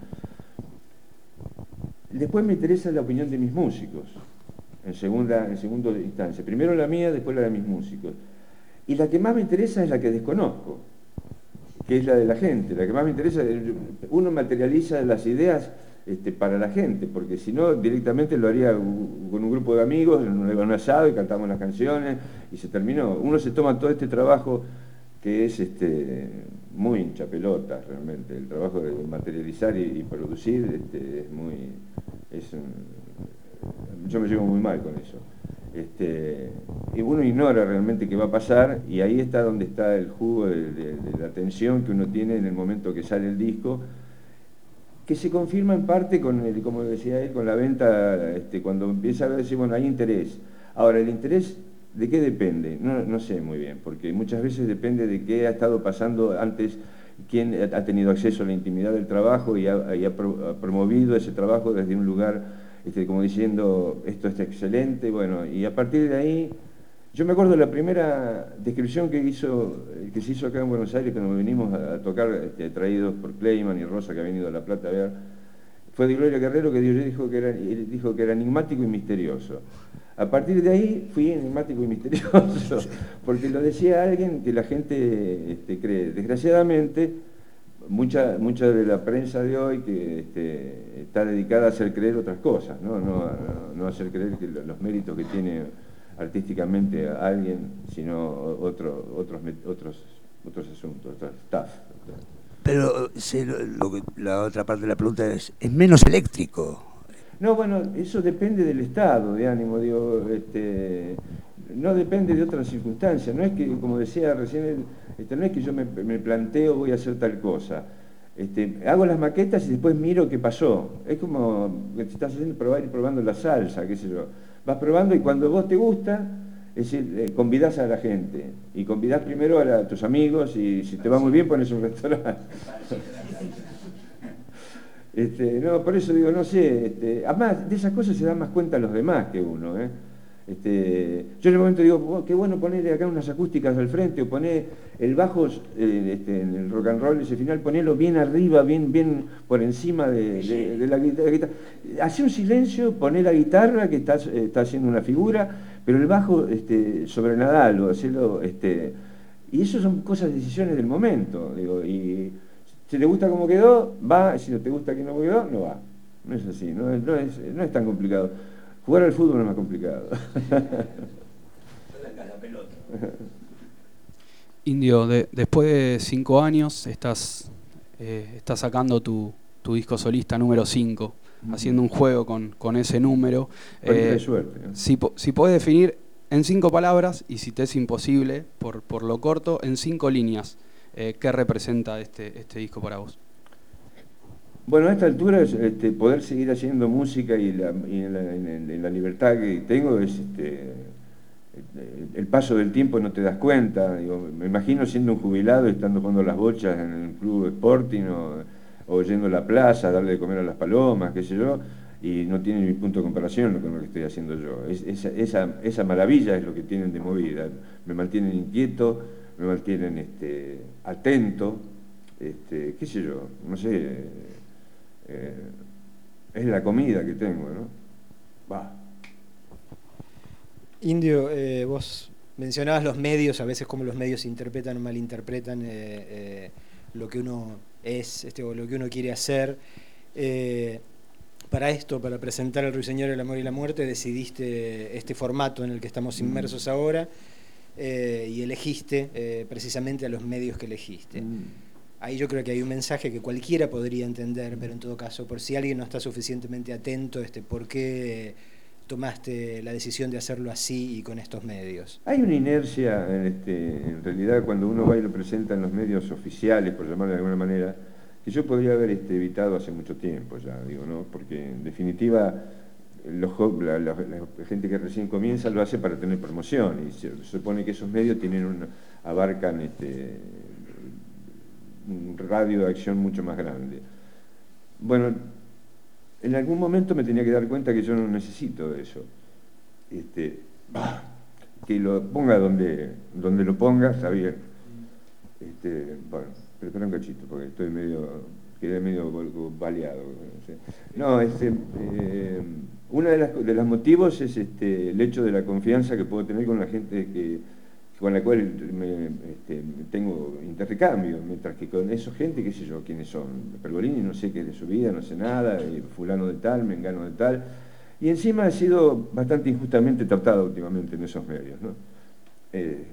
Después me interesa la opinión de mis músicos en segunda, en segunda instancia. Primero la mía, después la de mis músicos. Y la que más me interesa es la que desconozco, que es la de la gente. La que más me interesa, uno materializa las ideas este, para la gente, porque si no, directamente lo haría con un grupo de amigos, en un asado y cantamos las canciones y se terminó. Uno se toma todo este trabajo que es este, muy hincha pelota realmente. El trabajo de materializar y, producir este, es muy. Yo me llevo muy mal con eso. Y uno ignora realmente qué va a pasar y ahí está donde está el jugo de, la tensión que uno tiene en el momento que sale el disco, que se confirma en parte con, el, como decía él, con la venta, este, cuando empieza a si bueno, hay interés. Ahora, el interés, ¿de qué depende? No, sé muy bien, porque muchas veces depende de qué ha estado pasando antes, quién ha tenido acceso a la intimidad del trabajo y ha promovido ese trabajo desde un lugar este, como diciendo, esto está excelente, bueno, y a partir de ahí, yo me acuerdo de la primera descripción que, hizo, que se hizo acá en Buenos Aires cuando venimos a, tocar, este, traídos por Clayman y Rosa, que ha venido a La Plata a ver, fue de Gloria Guerrero que dijo que, era, dijo que era enigmático y misterioso. A partir de ahí fui enigmático y misterioso, porque lo decía alguien que la gente este, cree. Desgraciadamente, mucha, mucha de la prensa de hoy que este, está dedicada a hacer creer otras cosas, no, no, no hacer creer que los méritos que tiene artísticamente alguien, sino otro, otros, otros, otros asuntos, otros staff. Pero la otra parte de la pregunta es, ¿es menos eléctrico? No, bueno, eso depende del estado de ánimo, digo, este, no depende de otras circunstancias, no es que, como decía recién este, no es que yo me, planteo voy a hacer tal cosa. Este, hago las maquetas y después miro qué pasó. Es como que te estás haciendo probar y probando la salsa, qué sé yo. Vas probando y cuando vos te gusta, es decir, eh, convidás a la gente. Y convidás primero a, tus amigos y si te va muy bien pones un restaurante. Este, no, por eso digo, no sé, este, además de esas cosas se dan más cuenta los demás que uno. ¿eh? Este, yo en el momento digo, oh, qué bueno ponerle acá unas acústicas al frente o poner el bajo eh, este, en el rock and roll, ese final, ponerlo bien arriba, bien, bien por encima de, la, guitarra. Hace un silencio, poner la guitarra que está, está, haciendo una figura, pero el bajo este, sobre o hacerlo. Este, y eso son cosas, decisiones del momento. Digo, y si te gusta como quedó, va, si no te gusta que no quedó, no va. No es así, no no es, no es tan complicado. Jugar al fútbol es más complicado. Indio, después de cinco años estás, eh, estás sacando tu, disco solista número 5, haciendo un juego con, ese número. Eh, suerte. Si, si podés definir en cinco palabras, y si te es imposible, por, por lo corto, en cinco líneas, eh, ¿qué representa este, este disco para vos? Bueno, a esta altura este, poder seguir haciendo música y, en, la, libertad que tengo es este, el paso del tiempo no te das cuenta. me imagino siendo un jubilado, estando jugando las bochas en el club Sporting o, yendo a la plaza, darle de comer a las palomas, qué sé yo, y no tiene ni punto de comparación con lo que estoy haciendo yo. esa, maravilla es lo que tienen de movida. Me mantienen inquieto, me mantienen este, atento, este, qué sé yo, no sé eh, es la comida que tengo, ¿no? Va. Indio, eh, vos mencionabas los medios, a veces como los medios interpretan o malinterpretan eh, lo que uno es este, o lo que uno quiere hacer. para esto, para presentar al Ruiseñor el amor y la muerte, decidiste este formato en el que estamos mm. inmersos ahora. y elegiste precisamente a los medios que elegiste. Mm. Ahí yo creo que hay un mensaje que cualquiera podría entender, pero en todo caso, por si alguien no está suficientemente atento, este, ¿por qué tomaste la decisión de hacerlo así y con estos medios? Hay una inercia, este, en realidad, cuando uno va y lo presenta en los medios oficiales, por llamarlo de alguna manera, que yo podría haber este, evitado hace mucho tiempo ya, digo, ¿no? Porque en definitiva la, gente que recién comienza lo hace para tener promoción y se, supone que esos medios tienen un, abarcan este, radio de acción mucho más grande. Bueno, en algún momento me tenía que dar cuenta que yo no necesito eso. Este, que lo ponga donde, donde lo ponga, está. Este, bueno, pero espera un cachito, porque estoy medio, quedé medio baleado. No, este, eh, uno de, los motivos es este, el hecho de la confianza que puedo tener con la gente que, con la cual este, tengo intercambio, mientras que con esa gente, qué sé yo, quiénes son. Pergolini no sé qué es de su vida, no sé nada, fulano de tal, mengano de tal. Y encima ha sido bastante injustamente tratado últimamente en esos medios. ¿no? Eh,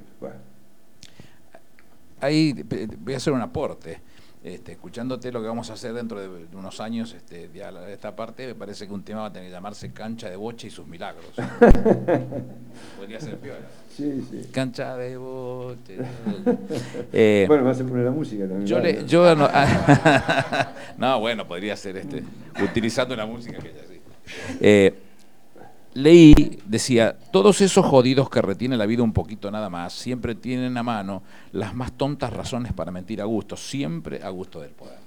Ahí voy a hacer un aporte. Este, escuchándote lo que vamos a hacer dentro de unos años, este, de esta parte, me parece que un tema va a tener que llamarse Cancha de Boche y sus milagros. Podría ser peor. Sí, sí. Cancha de Boche. Eh, bueno, me a poner la música también. Yo, le, yo no, no, bueno, podría ser este, utilizando la música que ya sí. Eh, leí, decía, todos esos jodidos que retienen la vida un poquito nada más, siempre tienen a mano las más tontas razones para mentir a gusto, siempre a gusto del poder.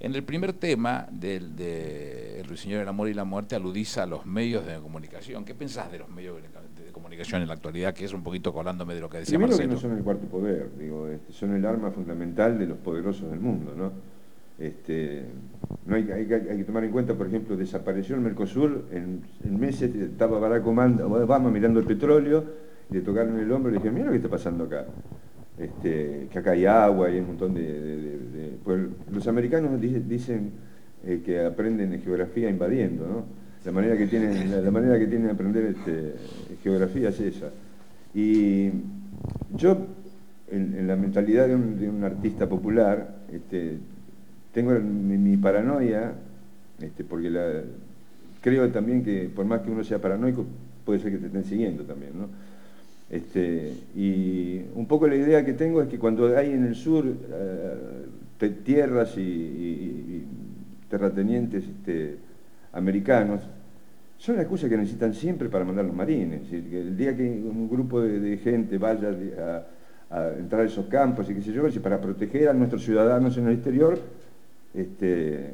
En el primer tema del de El Ruiseñor del Amor y la Muerte aludís a los medios de comunicación. ¿Qué pensás de los medios de comunicación en la actualidad? Que es un poquito colándome de lo que decía Primero Marcelo. que no son el cuarto poder, digo, este, son el arma fundamental de los poderosos del mundo, ¿no? Este, no hay, que tomar en cuenta, por ejemplo, desapareció el Mercosur, en, meses estaba Barack Obama mirando el petróleo, le tocaron el hombro y le dijeron, mira lo que está pasando acá. Este, que acá hay agua y hay un montón de... pues los americanos dicen eh, que aprenden geografía invadiendo, ¿no? La manera que tienen, la, manera que tienen de aprender este, geografía es esa. Y yo, en, la mentalidad de un, artista popular, tengo mi, paranoia, este, porque creo también que por más que uno sea paranoico, puede ser que te estén siguiendo también, ¿no? Este, y un poco la idea que tengo es que cuando hay en el sur eh, tierras y, terratenientes este, americanos, son las cosas que necesitan siempre para mandar los marines. el día que un grupo de, gente vaya a, a, entrar a esos campos y qué sé yo, para proteger a nuestros ciudadanos en el exterior, este,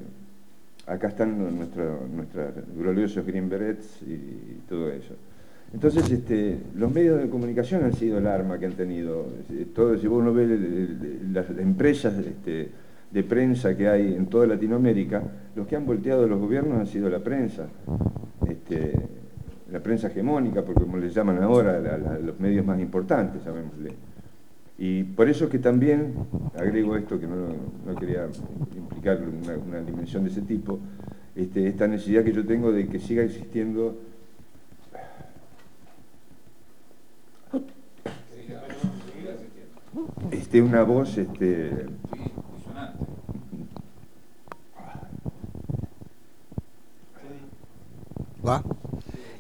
acá están nuestros gloriosos Green Berets y, todo eso. Entonces, este, los medios de comunicación han sido el arma que han tenido. Todo, si uno ve las empresas este, de prensa que hay en toda Latinoamérica, los que han volteado los gobiernos han sido la prensa. La prensa hegemónica, porque como les llaman ahora, los medios más importantes, sabemosle. Y por eso que también, agrego esto que no, quería implicar una, dimensión de ese tipo, este, esta necesidad que yo tengo de que siga existiendo este, una voz este.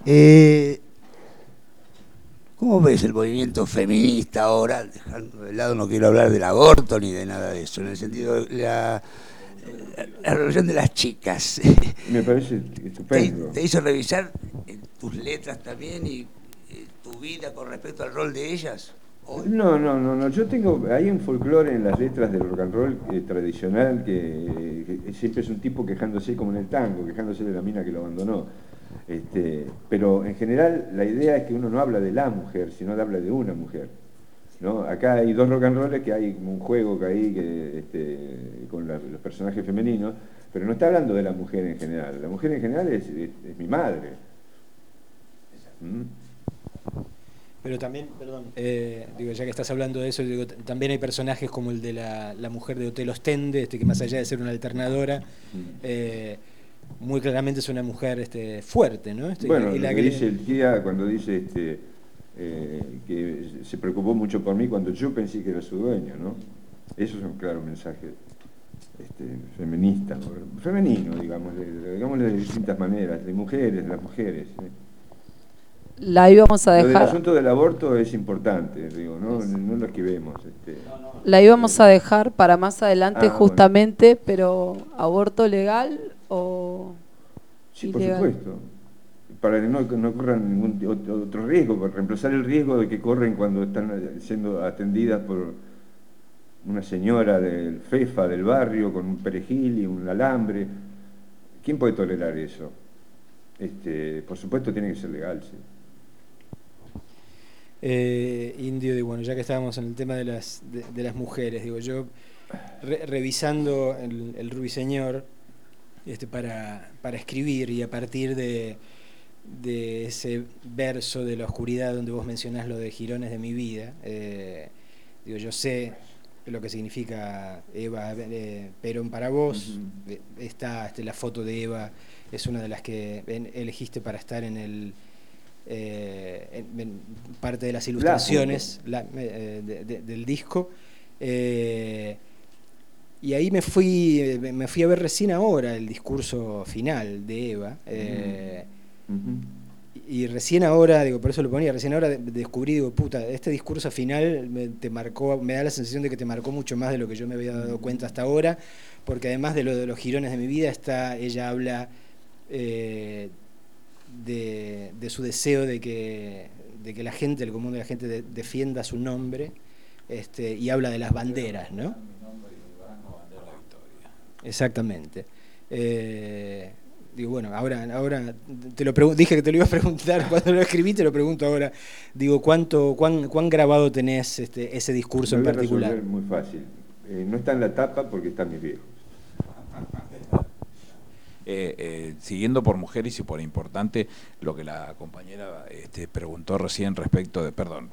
Eh, ¿Cómo ves el movimiento feminista ahora? Dejando de lado, no quiero hablar del aborto ni de nada de eso, en el sentido de la, la, relación de las chicas. Me parece estupendo. ¿Te, hizo revisar tus letras también y eh, tu vida con respecto al rol de ellas? No, no, no, no. Yo tengo, hay un folclore en las letras del rock and roll eh, tradicional que, que, siempre es un tipo quejándose como en el tango, quejándose de la mina que lo abandonó. Este, pero en general la idea es que uno no habla de la mujer, sino habla de una mujer. ¿no? Acá hay dos rock and roll que hay un juego que hay que, este, con los personajes femeninos, pero no está hablando de la mujer en general. La mujer en general es, mi madre. ¿Mm? Pero también, perdón, eh, digo, ya que estás hablando de eso, digo, también hay personajes como el de la, mujer de Hotel Ostende, este, que más allá de ser una alternadora, mm. eh, muy claramente es una mujer este, fuerte, ¿no? Este, bueno, y la que dice el tía cuando dice, este, eh, que se preocupó mucho por mí cuando yo pensé que era su dueño, ¿no? Eso es un claro mensaje este, feminista, femenino, digamos, de, digamos de distintas maneras, de mujeres, de las mujeres. ¿eh? La íbamos a dejar. el asunto del aborto es importante, digo, no, no lo esquivemos. Este. La íbamos a dejar para más adelante, ah, justamente, pero ¿aborto legal o.? Sí, por supuesto. Para que no, no corran ningún otro riesgo, para reemplazar el riesgo de que corren cuando están siendo atendidas por una señora del FEFA del barrio con un perejil y un alambre. ¿Quién puede tolerar eso? Este, por supuesto tiene que ser legal, sí. Eh, indio, bueno, ya que estábamos en el tema de las, de, las mujeres, digo, yo revisando el, el Ruiseñor este, para, para, escribir y a partir de, de, ese verso de la oscuridad donde vos mencionás lo de girones de mi vida, eh, digo, yo sé lo que significa Eva eh, Perón para vos, está este, la foto de Eva, es una de las que elegiste para estar en el eh, en, parte de las ilustraciones eh, del disco. Eh, y ahí me fui, me fui a ver recién ahora el discurso final de Eva. Y recién ahora, digo, por eso lo ponía, recién ahora descubrí, digo, puta, este discurso final me, te marcó, me da la sensación de que te marcó mucho más de lo que yo me había dado cuenta hasta ahora, porque además de lo de los girones de mi vida, está, ella habla de, su deseo de que, de que la gente, el común de la gente, defienda su nombre este, y habla de las banderas, ¿no? Exactamente. Eh, digo, bueno, ahora, ahora te lo dije que te lo iba a preguntar cuando lo escribí, te lo pregunto ahora. Digo, ¿cuánto, cuán, cuán grabado tenés este, ese discurso en particular? Muy fácil. Eh, no está en la tapa porque está mi viejo. Eh, eh, siguiendo por mujeres y por importante lo que la compañera este, preguntó recién respecto de, perdón,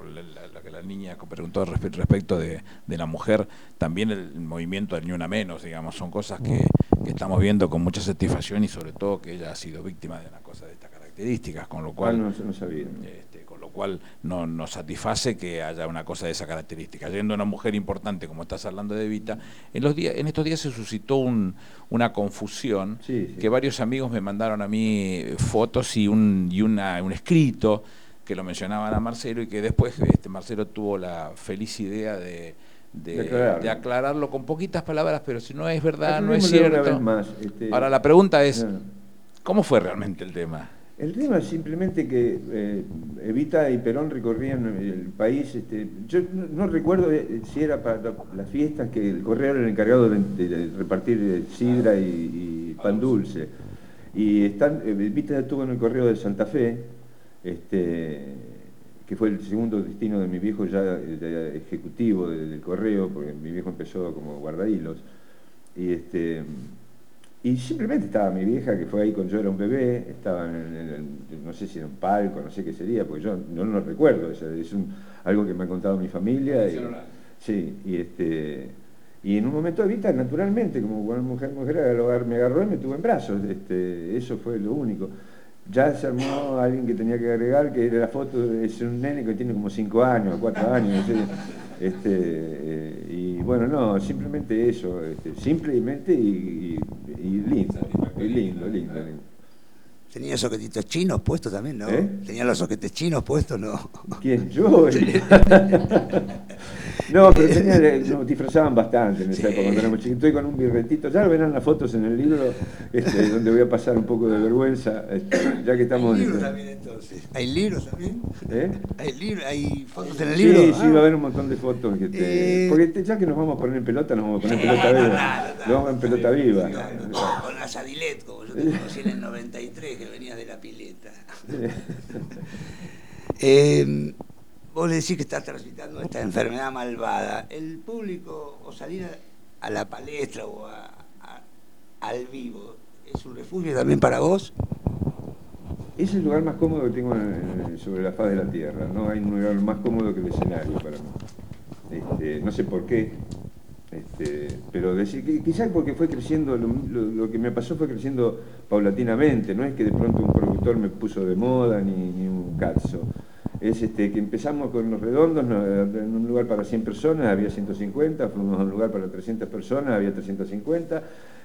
lo que la niña preguntó respecto de, la mujer, también el movimiento del Ni Una Menos, digamos, son cosas que, estamos viendo con mucha satisfacción y sobre todo que ella ha sido víctima de una cosa de estas características, con lo ah, cual... no, no sabía. Este, cual no, nos satisface que haya una cosa de esa característica. Yendo a una mujer importante, como estás hablando de Evita, en, los días, en estos días se suscitó una confusión, que varios amigos me mandaron a mí fotos y un, y una, un escrito que lo mencionaban a Marcelo y que después este Marcelo tuvo la feliz idea de, de, aclararlo. con poquitas palabras, pero si no es verdad, no es cierto. Este, Ahora la pregunta es, ¿cómo fue realmente el tema? El tema es simplemente que eh, Evita y Perón recorrían el país. Este, yo no, recuerdo eh, si era para las fiestas que el correo era el encargado de, repartir eh, sidra y, pan dulce. Y están, Evita estuvo en el correo de Santa Fe, este, que fue el segundo destino de mi viejo ya ejecutivo del correo, porque mi viejo empezó como guardahilos. Y este, y simplemente estaba mi vieja, que fue ahí cuando yo era un bebé, estaba en, no sé si en un palco, no sé qué sería, porque yo no lo recuerdo, es, algo que me ha contado mi familia. Y, sí, y este y en un momento de vida, naturalmente, como una mujer, mujer me agarró y me tuvo en brazos, este, eso fue lo único. Ya se armó alguien que tenía que agregar, que era la foto, es un nene que tiene como 5 años, 4 años, este, eh, y bueno, no, simplemente eso, este, simplemente y, lindo, y lindo, lindo, lindo. ¿Tenía soquetitos chinos puestos también, no? ¿Eh? ¿Tenía los soquetes chinos puestos, no? ¿Quién? ¿Yo? No, pero tenía, no, disfrazaban bastante en esa época cuando éramos chiquitos. Estoy con un birretito, ya verán las fotos en el libro, este, donde voy a pasar un poco de vergüenza, este, ya que estamos... Hay libros también entonces. ¿Hay libros también? ¿Eh? ¿Hay, libros, ¿Hay fotos en el libro? Sí, sí, va a haber un montón de fotos. Que te, eh... Porque ya que nos vamos a poner en pelota, nos vamos a poner en pelota viva. Nos vamos en pelota viva. Con la Sadilet, como yo te conocí en el 93, que venía de la pileta. eh, vos le decís que estás transitando esta enfermedad malvada, el público o salir a, la palestra o al vivo, ¿es un refugio también para vos? Es el lugar más cómodo que tengo sobre la faz de la tierra, no hay un lugar más cómodo que el escenario para mí. Este, no sé por qué, este, pero decir que quizás porque fue creciendo, lo, que me pasó fue creciendo paulatinamente, no es que de pronto un productor me puso de moda ni, ni un calzo es este, que empezamos con los redondos en un lugar para 100 personas, había 150, fuimos a un lugar para 300 personas, había 350.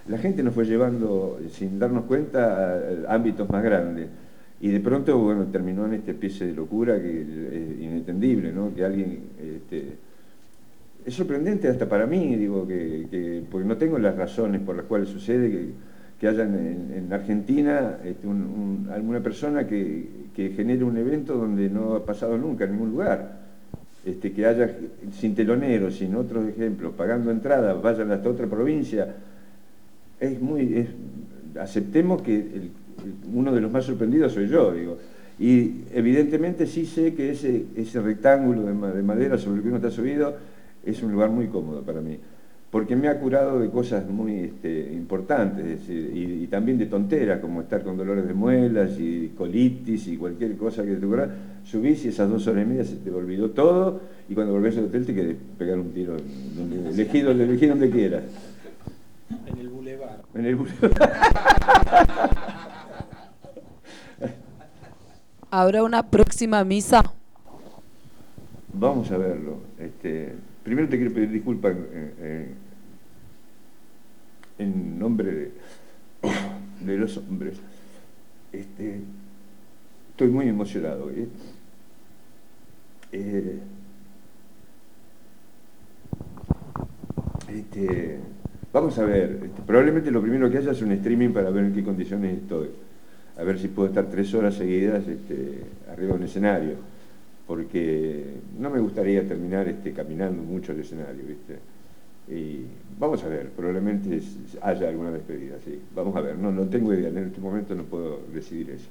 La gente nos fue llevando, sin darnos cuenta, a ámbitos más grandes. Y de pronto, bueno, terminó en esta especie de locura que es inentendible, ¿no? Que alguien... Este, es sorprendente hasta para mí, digo, que, porque no tengo las razones por las cuales sucede que, que haya en, Argentina este, alguna persona que, genere un evento donde no ha pasado nunca en ningún lugar. Este, que haya sin teloneros, sin otros ejemplos, pagando entradas, vayan hasta otra provincia. Es muy, aceptemos que uno de los más sorprendidos soy yo, digo. Y evidentemente sí sé que ese, ese rectángulo de, madera sobre el que uno está subido es un lugar muy cómodo para mí, porque me ha curado de cosas muy este, importantes y, también de tonteras, como estar con dolores de muelas y colitis y cualquier cosa que te ocurra. Subís y esas dos horas y media se te olvidó todo y cuando volvés al hotel te querés pegar un tiro, donde, elegí, donde, quieras. En el bulevar. En el bulevar. ¿Habrá una próxima misa? Vamos a verlo. Este, primero te quiero pedir disculpas eh, eh, en nombre de, los hombres. Este, estoy muy emocionado. ¿eh? Este, vamos a ver, este, probablemente lo primero que haya es un streaming para ver en qué condiciones estoy a ver si puedo estar tres horas seguidas arriba de un escenario, porque no me gustaría terminar este, caminando mucho el escenario, ¿viste? Y vamos a ver, probablemente haya alguna despedida, sí, vamos a ver, no, no tengo idea, en este momento no puedo decidir eso.